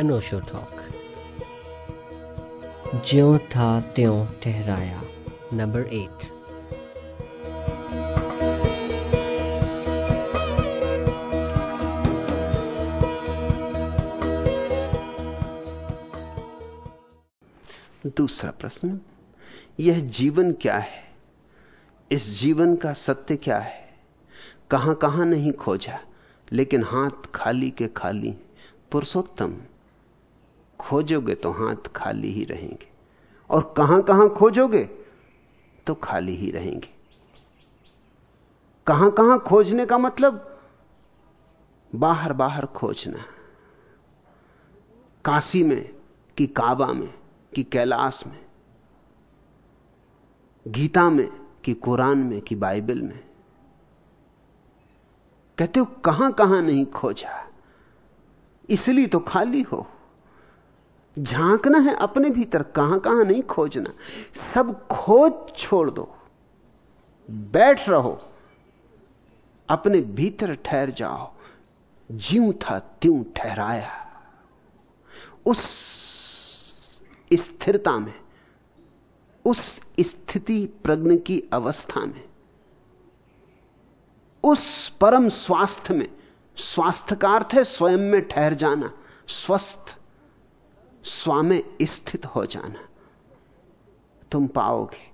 अनोशो talk ज्यो था त्यों ठहराया नंबर एट दूसरा प्रश्न, यह जीवन क्या है? इस जीवन का सत्य क्या है? कहाँ कहाँ नहीं खोजा, लेकिन हाथ खाली के खाली। पुरुषोत्तम खोजोगे तो हाथ खाली ही रहेंगे। और कहाँ कहाँ खोजोगे तो खाली ही रहेंगे। कहाँ कहाँ खोजने का मतलब? बाहर बाहर खोजना। काशी में, कि काबा में, कि कैलाश में। गीता में, कि कुरान में, कि बाइबल में। कहते हो कहाँ कहाँ नहीं खोजा? इसलिए तो खाली हो। झांकना है अपने भीतर कहाँ कहाँ नहीं खोजना। सब खोज छोड़ दो। बैठ रहो। अपने भीतर ठहर जाओ। जीव था त्यों ठहराया। उस स्थिरता में, उस स्थिति प्रज्ञ की अवस्था में, उस परम स्वास्थ्य में स्वास्थ्य का अर्थ है स्वयं में ठहर जाना, स्वस्थ स्वामे स्थित हो जाना। तुम पाओगे।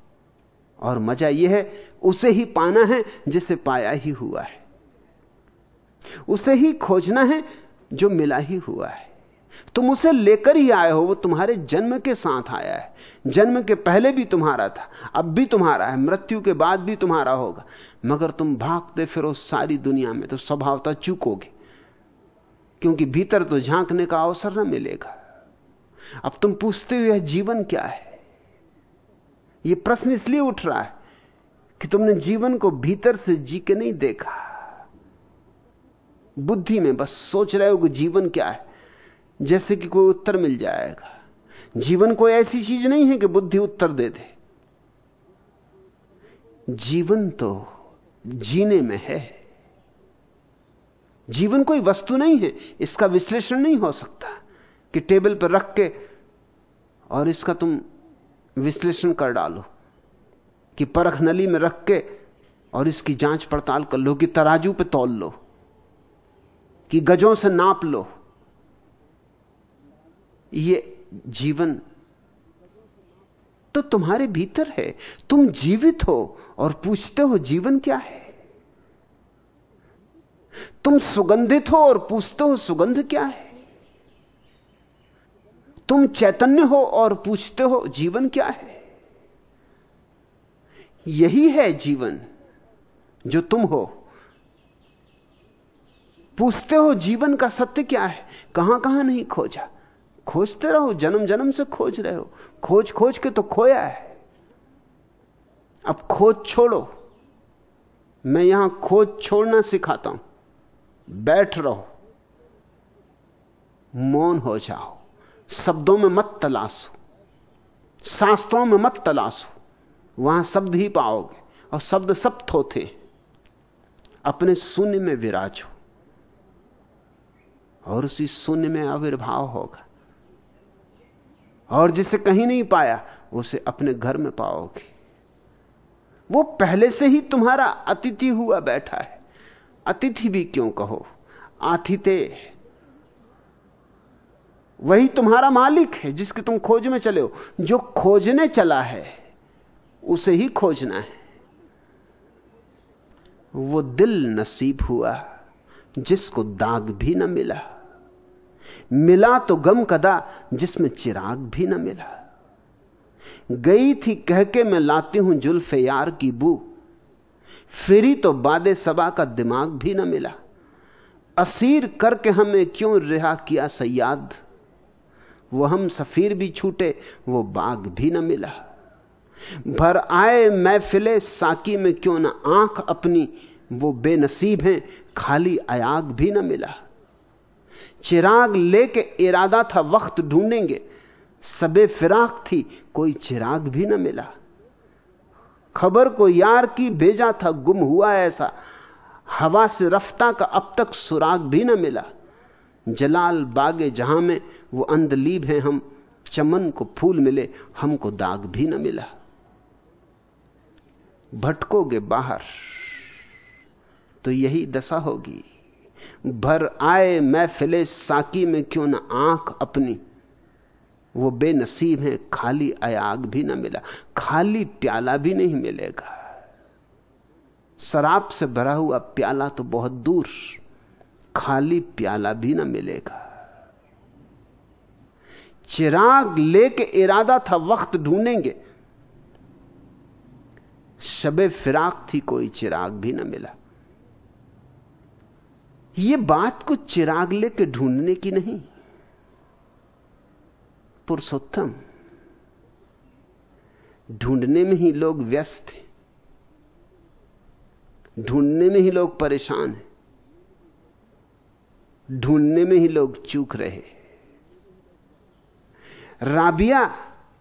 और मज़ा यह है, उसे ही पाना है जिसे पाया ही हुआ है। उसे ही खोजना है जो मिला ही हुआ है। तुम उसे लेकर ही आए हो, वो तुम्हारे जन्म के साथ आया है। जन्म के पहले भी तुम्हारा था, अब भी तुम्हारा है, मृत्यु के बाद भी तुम्हारा होगा। मगर तुम भागते फिरो सारी दुनिया में तो स्वभावता चूकोगे। क्योंकि भीतर तो झांकने का अवसर ना मिलेगा। अब तुम पूछते हो यह जीवन क्या है? यह प्रश्न इसलिए उठ रहा है कि तुमने जीवन को भीतर से जी के नहीं देखा। बुद्धि में बस सोच रहे हो कि जीवन क्या है? जैसे कि कोई उत्तर मिल जाएगा। जीवन कोई ऐसी चीज़ नहीं है कि बुद्धि उत्तर दे दे। जीवन तो जीने में है। जीवन कोई वस्तु नहीं है, इसका विश्लेषण नहीं हो सकता। कि टेबल पर रख के और इसका तुम विश्लेषण कर डालो कि परख नली में रख के और इसकी जाँच पड़ताल कर लो कि तराजू पे तौल लो, कि गजों से नाप लो। ये जीवन तो तुम्हारे भीतर है। तुम जीवित हो और पूछते हो जीवन क्या है? तुम सुगंधित हो और पूछते हो सुगंध क्या है? तुम चैतन्य हो और पूछते हो, जीवन क्या है? यही है जीवन, जो तुम हो। पूछते हो, जीवन का सत्य क्या है? कहाँ कहाँ नहीं खोजा? खोजते रहो जन्म जन्म से खोज रहे हो। खोज खोज के तो खोया है। अब खोज छोड़ो। मैं यहाँ खोज छोड़ना सिखाता हूँ। बैठ रहो। मौन हो जाओ। शब्दों में मत तलाशो। शास्त्रों में मत तलाशो। वहाँ शब्द ही पाओगे और शब्द सब थोथे। अपने शून्य में विराजो और उसी शून्य में आविर्भाव होगा। और जिसे कहीं नहीं पाया, उसे अपने घर में पाओगे। वो पहले से ही तुम्हारा अतिथि हुआ बैठा है। अतिथि भी क्यों कहो? आतिथे वही तुम्हारा मालिक है जिसके तुम खोज में चले हो। जो खोजने चला है, उसे ही खोजना है। वो दिल नसीब हुआ, जिसको दाग भी न मिला। मिला तो गम कदा, जिसमें चिराग भी न मिला। गई थी कह के मैं लाती हूँ जुल्फे यार की बू। फिरी तो बादे सबा का दिमाग भी न मिला। असीर करके हमें क्यों रिहा किया सयाद? वो हम सफीर भी छूटे, वो बाग भी न मिला। भर आए महफिले साकी में क्यों ना आँख अपनी, वो बेनसीब हैं, खाली अयाग भी न मिला। चिराग लेके इरादा था वक्त ढूंढेंगे, सबे फिराक थी, कोई चिराग भी न मिला। खबर को यार की भेजा था, गुम हुआ ऐसा, हवा से रफ्ता का अब तक सुराग भी न मिला। जलाल बागे जहाँ में वो अंधलीब है, हम चमन को फूल मिले, हमको दाग भी न मिला। भटकोगे बाहर तो यही दशा होगी। भर आए मैं फिले साकी में क्यों ना आँख अपनी। वो बेनसीब है, खाली अयाग भी ना मिला, खाली प्याला भी नहीं मिलेगा। शराब से भरा हुआ प्याला तो बहुत दूर, खाली प्याला भी ना मिलेगा। चिराग लेके इरादा था वक्त ढूंढेंगे। शबे फिराक थी, कोई चिराग भी ना मिला। यह बात को चिराग लेके ढूँढने की नहीं। पुरुषोत्तम, ढूँढने में ही लोग व्यस्त हैं। ढूँढने में ही लोग परेशान हैं। ढूँढने में ही लोग चूक रहे राबिया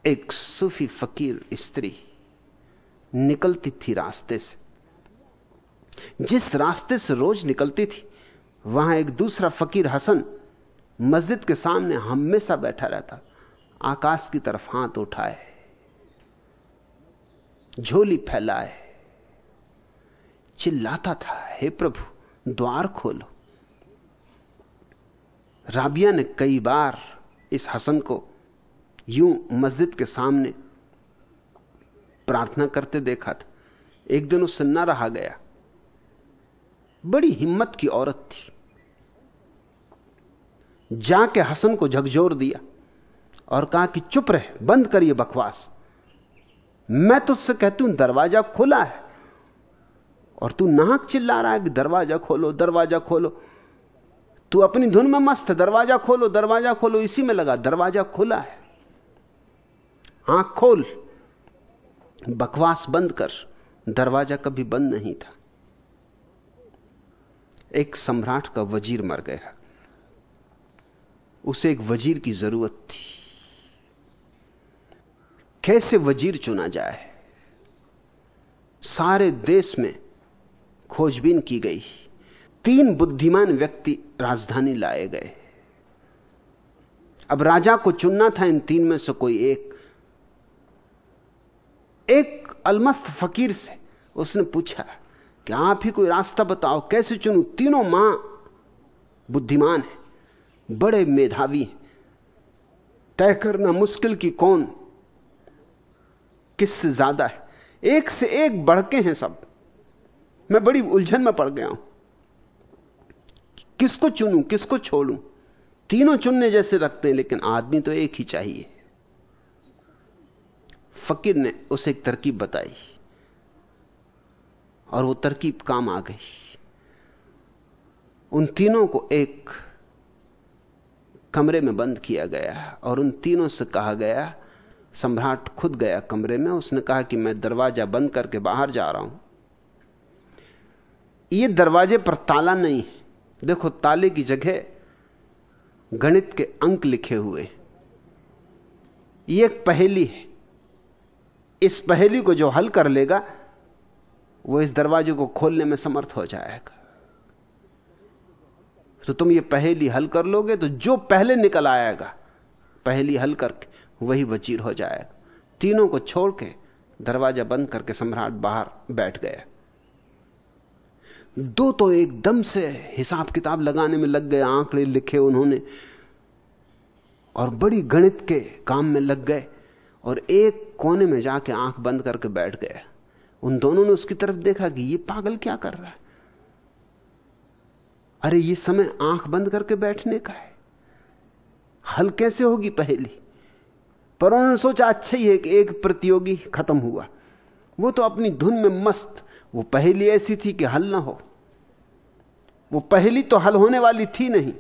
एक सूफी फकीर स्त्री निकलती थी रास्ते से। जिस रास्ते से रोज निकलती थी, वहाँ एक दूसरा फकीर हसन मस्जिद के सामने हमेशा बैठा रहता, आकाश की तरफ़ हाथ उठाए, झोली फैलाए, चिल्लाता था, हे प्रभु, द्वार खोलो। राबिया ने कई बार इस हसन को यूँ मस्जिद के सामने प्रार्थना करते देखा था। एक दिन उससे न रहा गया। बड़ी हिम्मत की औरत थी। जाके हसन को झकझोर दिया और कहा कि, चुप रहे, बंद करिए बकवास। मैं तुझसे कहती हूँ, दरवाज़ा खुला है और तू नाहक चिल्ला रहा है कि, दरवाज़ा खोलो दरवाज़ा खोलो। तू अपनी धुन में मस्त, दरवाज़ा खोलो दरवाज़ा खोलो, इसी में लगा, दरवाज़ा खुला है। आँख खोल, बकवास बंद कर, दरवाज़ा कभी बंद नहीं था। एक सम्राट का वज़ीर मर गया। उसे एक वज़ीर की ज़रूरत थी। कैसे वज़ीर चुना जाए? सारे देश में खोजबीन की गई। तीन बुद्धिमान व्यक्ति राजधानी लाए गए। अब राजा को चुनना था, इन तीन में से कोई एक। एक अलमस्त फकीर से उसने पूछा, कि आप ही कोई रास्ता बताओ, कैसे चुनूं? तीनों माँ बुद्धिमान है, बड़े मेधावी हैं। तय करना मुश्किल की कौन किससे ज़्यादा है। एक से एक बढ़के हैं सब। मैं बड़ी उलझन में पड़ गया हूँ। किसको चुनूं, किसको छोड़ूं? तीनों चुनने जैसे रखते हैं, लेकिन आदमी तो एक ही चाहिए। फकीर ने उसे एक तरकीब बताई। और वो तरकीब काम आ गई। उन तीनों को एक कमरे में बंद किया गया और उन तीनों से कहा गया, सम्राट खुद गया कमरे में। उसने कहा कि मैं दरवाज़ा बंद करके बाहर जा रहा हूँ। ये दरवाजे पर ताला नहीं है। देखो, ताले की जगह गणित के अंक लिखे हुए। ये एक पहेली है। इस पहेली को जो हल कर लेगा, वो इस दरवाजे को खोलने में समर्थ हो जाएगा। तो तुम ये पहेली हल कर लोगे तो जो पहले निकल आएगा, पहेली हल करके वही वज़ीर हो जाएगा। तीनों को छोड़ के दरवाज़ा बंद करके सम्राट बाहर बैठ गया दो तो एकदम से हिसाब किताब लगाने में लग गए, आंकड़े लिखे उन्होंने, और बड़ी गणित के काम में लग गए, और एक कोने में जाके आँख बंद करके बैठ गया उन दोनों ने उसकी तरफ़ देखा कि ये पागल क्या कर रहा है? अरे, ये समय आँख बंद करके बैठने का है। हल कैसे होगी पहली? पर उन्होंने सोचा अच्छा ही है कि एक प्रतियोगी खत्म हुआ। वो तो अपनी धुन में मस्त, वो पहली ऐसी थी कि हल ना हो। वो पहली तो हल होने वाली थी नहीं।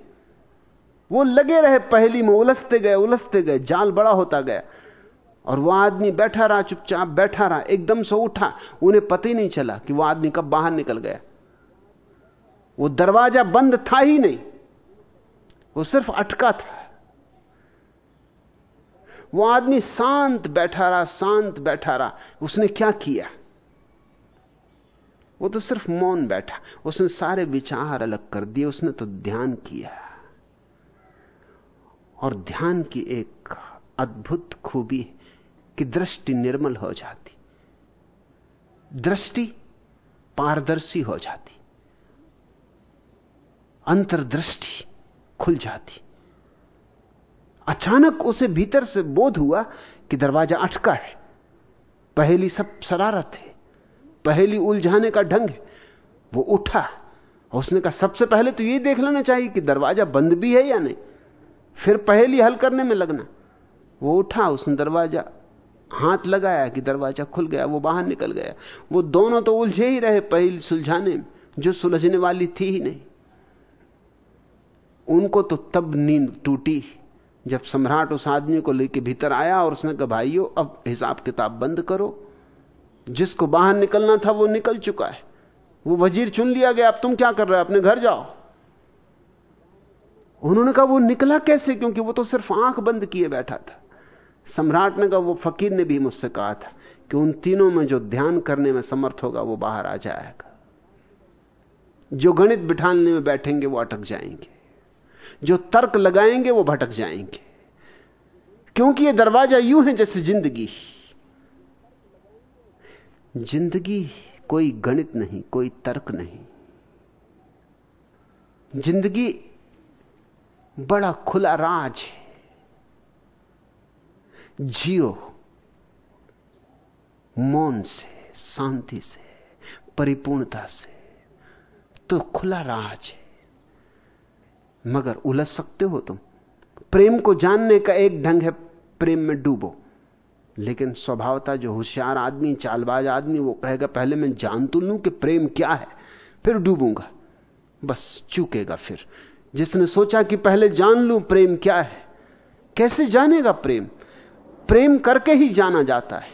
वो लगे रहे पहली में उलझते गए उलझते गए, जाल बड़ा होता गया। और वो आदमी बैठा रहा, चुपचाप बैठा रहा, एकदम से उठा। उन्हें पता ही नहीं चला कि वो आदमी कब बाहर निकल गया। वो दरवाज़ा बंद था ही नहीं। वो सिर्फ़ अटका था। वो आदमी शांत बैठा रहा, शांत बैठा रहा। उसने क्या किया? वो तो सिर्फ़ मौन बैठा। उसने सारे विचार अलग कर दिए। उसने तो ध्यान किया। और ध्यान की एक अद्भुत खूबी है कि दृष्टि निर्मल हो जाती। दृष्टि पारदर्शी हो जाती। अंतर्दृष्टि खुल जाती। अचानक उसे भीतर से बोध हुआ कि दरवाज़ा अटका है। पहली सब शरारत है। पहली उलझाने का ढंग है। वो उठा उसने कहा, सबसे पहले तो ये देख लेना चाहिए कि दरवाज़ा बंद भी है या नहीं। फिर पहली हल करने में लगना। वो उठा, उसने दरवाज़ा हाथ लगाया कि दरवाज़ा खुल गया, वो बाहर निकल गया। वो दोनों तो उलझे ही रहे पहली सुलझाने में, जो सुलझने वाली थी ही नहीं। उनको तो तब नींद टूटी जब सम्राट उस आदमी को लेकर भीतर आया और उसने कहा, भाइयों, अब हिसाब किताब बंद करो। जिसको बाहर निकलना था वो निकल चुका है। वो वज़ीर चुन लिया गया, अब तुम क्या कर रहे हो? अपने घर जाओ। उन्होंने कहा, वो निकला कैसे? क्योंकि वो तो सिर्फ़ आँख बंद किए बैठा था। सम्राट ने कहा, वो फकीर ने भी मुझसे कहा था कि उन तीनों में जो ध्यान करने में समर्थ होगा, वो बाहर आ जाएगा। जो गणित बिठाने में बैठेंगे, वो अटक जाएँगे। जो तर्क लगाएँगे, वो भटक जाएँगे। क्योंकि ये दरवाज़ा यूँ है जैसे ज़िंदगी। ज़िंदगी कोई गणित नहीं, कोई तर्क नहीं। ज़िंदगी बड़ा खुला राज है। जियो, मौन से, शांति से, परिपूर्णता से तो खुला राज है। मगर उलझ सकते हो तुम। प्रेम को जानने का एक ढंग है, प्रेम में डूबो। लेकिन स्वभावता, जो होशियार आदमी, चालबाज आदमी, वो कहेगा, पहले मैं जान तो लूँ कि प्रेम क्या है, फिर डूबूँगा। बस चूकेगा फिर। जिसने सोचा कि पहले जान लूँ प्रेम क्या है, कैसे जानेगा प्रेम? प्रेम करके ही जाना जाता है।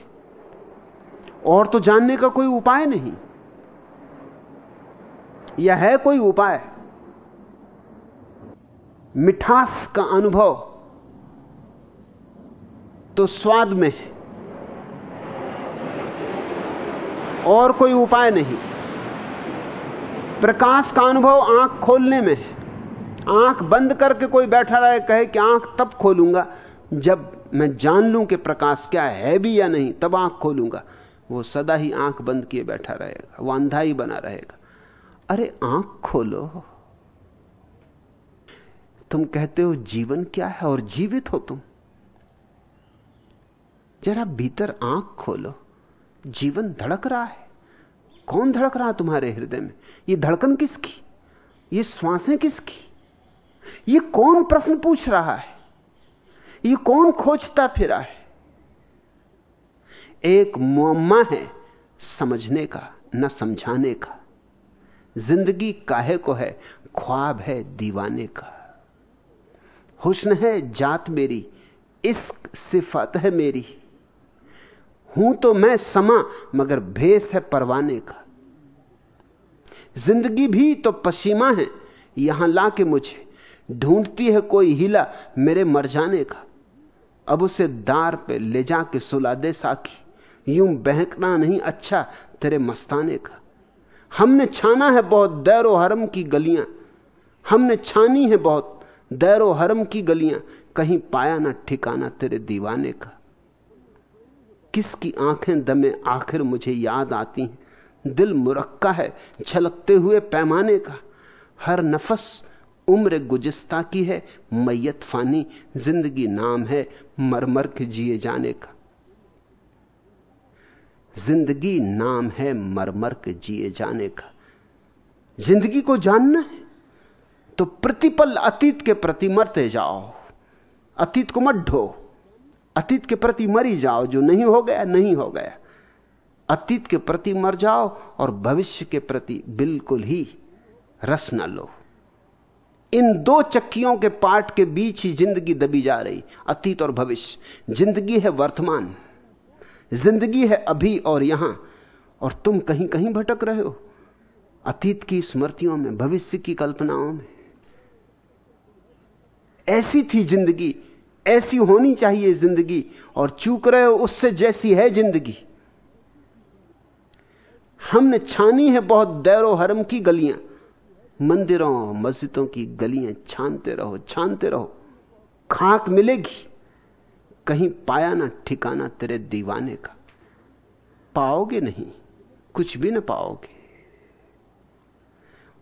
और तो जानने का कोई उपाय नहीं। यह है कोई उपाय। मिठास का अनुभव तो स्वाद में है। और कोई उपाय नहीं। प्रकाश का अनुभव आँख खोलने में है। आँख बंद करके कोई बैठा रहे, कहे कि आँख तब खोलूँगा जब मैं जान लूँ कि प्रकाश क्या है भी या नहीं, तब आँख खोलूँगा। वो सदा ही आँख बंद किए बैठा रहेगा, वो अंधा ही बना रहेगा। अरे, आँख खोलो। तुम कहते हो जीवन क्या है और जीवित हो तुम। जरा भीतर आँख खोलो। जीवन धड़क रहा है। कौन धड़क रहा तुम्हारे हृदय में? ये धड़कन किसकी? ये श्वासें किसकी? ये कौन प्रश्न पूछ रहा है? ये कौन खोजता फिरा है? एक मुअम्मा है, समझने का, न समझाने का। ज़िंदगी काहे को है? ख्वाब है दीवाने का। हुस्न है जात मेरी, इश्क सिफत है मेरी। हूँ तो मैं समा, मगर भेस है परवाने का। ज़िंदगी भी तो पसीमा है, यहाँ लाके मुझे। ढूंढती है कोई हिला मेरे मर जाने का। अब उसे दार पे ले जाके सुला दे साखी। यूँ बहकना नहीं अच्छा तेरे मस्ताने का। हमने छाना है बहुत दैरो हरम की गलियाँ। हमने छानी है बहुत दैरो हरम की गलियाँ। कहीं पाया ना ठिकाना तेरे दीवाने का। किसकी आँखें दमे आखिर मुझे याद आती हैं? दिल मुरक्का है छलकते हुए पैमाने का। हर नफस उम्र गुजस्ता की है, मैयत फानी, ज़िंदगी नाम है मरमर के जिए जाने का। ज़िंदगी नाम है मरमर के जिए जाने का। ज़िंदगी को जानना है तो प्रतिपल अतीत के प्रति मरते जाओ। अतीत को मत ढो। अतीत के प्रति मरी जाओ, जो नहीं हो गया, नहीं हो गया। अतीत के प्रति मर जाओ और भविष्य के प्रति बिल्कुल ही रस न लो। इन दो चक्कियों के पार्ट के बीच ही ज़िंदगी दबी जा रही, अतीत और भविष्य। ज़िंदगी है वर्तमान, ज़िंदगी है अभी और यहाँ, और तुम कहीं कहीं भटक रहे हो। अतीत की स्मृतियों में, भविष्य की कल्पनाओं में। ऐसी थी ज़िंदगी, ऐसी होनी चाहिए ज़िंदगी, और चूक रहे हो उससे जैसी है ज़िंदगी। हमने छानी है बहुत दैरो हरम की गलियाँ मंदिरों, मस्जिदों की गलियाँ छानते रहो छानते रहो। खाक मिलेगी, कहीं पाया ना ठिकाना तेरे दीवाने का। पाओगे नहीं, कुछ भी ना पाओगे।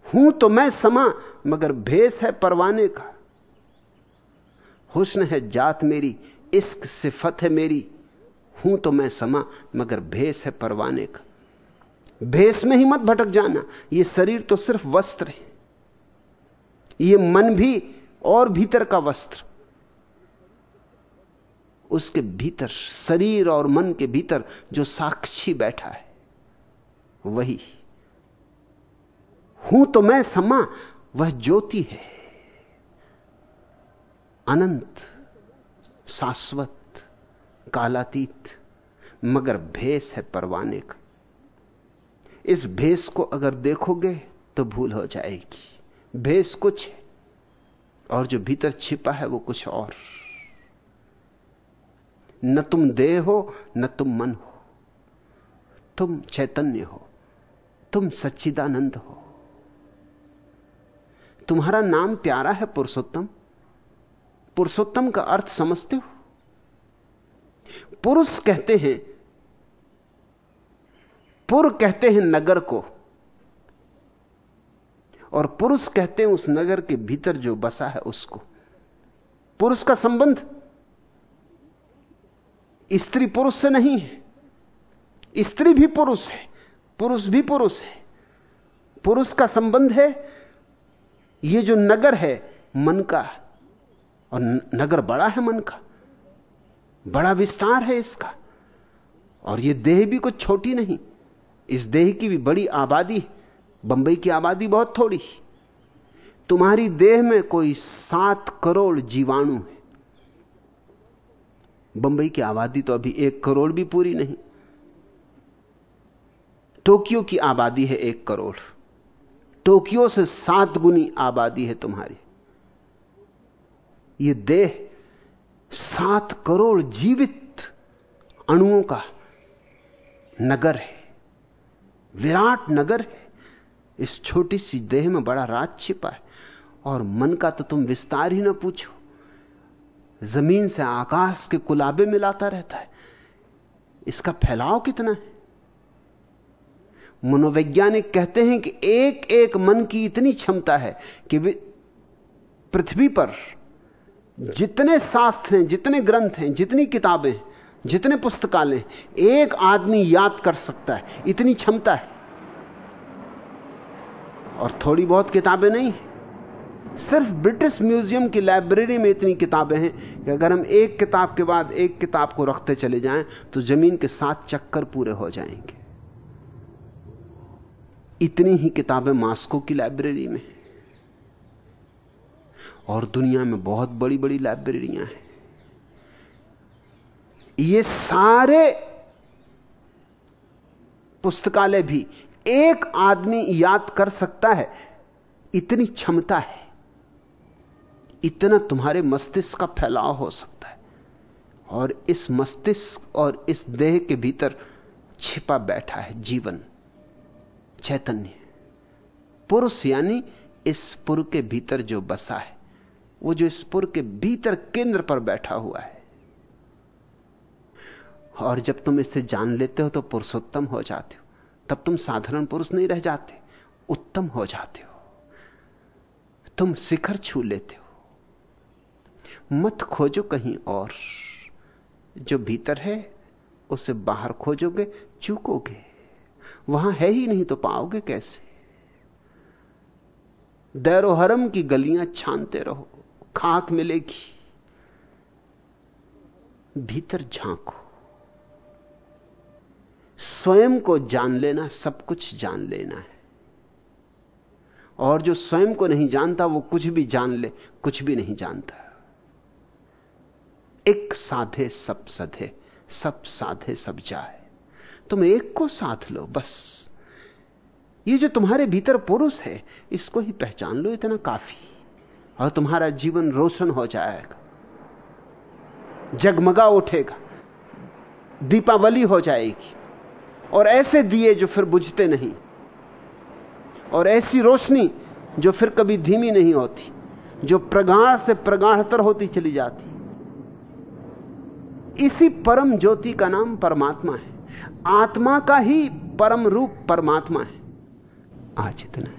हूँ तो मैं समा, मगर भेस है परवाने का। हुस्न है जात मेरी, इश्क सिफत है मेरी। हूँ तो मैं समा, मगर भेस है परवाने का। भेस में ही मत भटक जाना। यह शरीर तो सिर्फ़ वस्त्र है। यह मन भी और भीतर का वस्त्र। उसके भीतर, शरीर और मन के भीतर जो साक्षी बैठा है, वही। हूँ तो मैं समा, वह ज्योति है। अनंत, शाश्वत, कालातीत, मगर भेस है परवाने का। इस भेस को अगर देखोगे तो भूल हो जाएगी। भेष कुछ है और जो भीतर छिपा है वो कुछ और। न तुम देह हो, न तुम मन हो। तुम चैतन्य हो, तुम सच्चिदानंद हो। तुम्हारा नाम प्यारा है पुरुषोत्तम। पुरुषोत्तम का अर्थ समझते हो। पुरुष कहते हैं पुर कहते हैं नगर को, और पुरुष कहते हैं उस नगर के भीतर जो बसा है उसको। पुरुष का संबंध स्त्री पुरुष से नहीं है, स्त्री भी पुरुष है, पुरुष भी पुरुष है। पुरुष का संबंध है, ये जो नगर है मन का, और नगर बड़ा है मन का, बड़ा विस्तार है इसका, और ये देह भी कुछ छोटी नहीं। इस देह की भी बड़ी आबादी, बंबई की आबादी बहुत थोड़ी। तुम्हारी देह में कोई सात करोड़ जीवाणु है। बंबई की आबादी तो अभी एक करोड़ भी पूरी नहीं। टोक्यो की आबादी है एक करोड़। टोक्यो से सात गुनी आबादी है तुम्हारी। यह देह सात करोड़ जीवित अणुओं का नगर है। विराट नगर है इस छोटी सी देह में बड़ा राज छिपा है। और मन का तो तुम विस्तार ही ना पूछो। ज़मीन से आकाश के कुलाबे मिलाता रहता है। इसका फैलाव कितना है? मनोवैज्ञानिक कहते हैं कि एक एक मन की इतनी क्षमता है कि पृथ्वी पर जितने शास्त्र हैं, जितने ग्रंथ हैं, जितनी किताबें जितने पुस्तकालय एक आदमी याद कर सकता है, इतनी क्षमता है। और थोड़ी बहुत किताबें नहीं सिर्फ़ ब्रिटिश म्यूज़ियम की लाइब्रेरी में इतनी किताबें हैं कि अगर हम एक किताब के बाद एक किताब को रखते चले जाएँ तो ज़मीन के सात चक्कर पूरे हो जाएँगे। इतनी ही किताबें मास्को की लाइब्रेरी में और दुनिया में बहुत बड़ी बड़ी लाइब्रेरियाँ हैं। ये सारे पुस्तकालय भी एक आदमी याद कर सकता है, इतनी क्षमता है, इतना तुम्हारे मस्तिष्क का फैलाव हो सकता है। और इस मस्तिष्क और इस देह के भीतर छिपा बैठा है जीवन, चैतन्य। पुरुष यानी इस पुर के भीतर जो बसा है, वो जो इस पुर के भीतर केंद्र पर बैठा हुआ है और जब तुम इसे जान लेते हो तो पुरुषोत्तम हो जाते हो। तब तुम साधारण पुरुष नहीं रह जाते, उत्तम हो जाते हो। तुम शिखर छू लेते हो। मत खोजो कहीं और। जो भीतर है, उसे बाहर खोजोगे, चूकोगे। वहाँ है ही नहीं तो पाओगे कैसे? दैरो हरम की गलियाँ छानते रहो, खाक मिलेगी। भीतर झांको। स्वयं को जान लेना, सब कुछ जान लेना है। और जो स्वयं को नहीं जानता, वो कुछ भी जान ले, कुछ भी नहीं जानता। एक साधे सब सधे, सब साधे सब जाए। तुम एक को साथ लो, बस। ये जो तुम्हारे भीतर पुरुष है, इसको ही पहचान लो, इतना काफ़ी। और तुम्हारा जीवन रोशन हो जाएगा। जगमगा उठेगा। दीपावली हो जाएगी। और ऐसे दिए जो फिर बुझते नहीं। और ऐसी रोशनी जो फिर कभी धीमी नहीं होती, जो प्रगाढ़ से प्रगाढ़तर होती चली जाती। इसी परम ज्योति का नाम परमात्मा है। आत्मा का ही परम रूप परमात्मा है। आज इतना।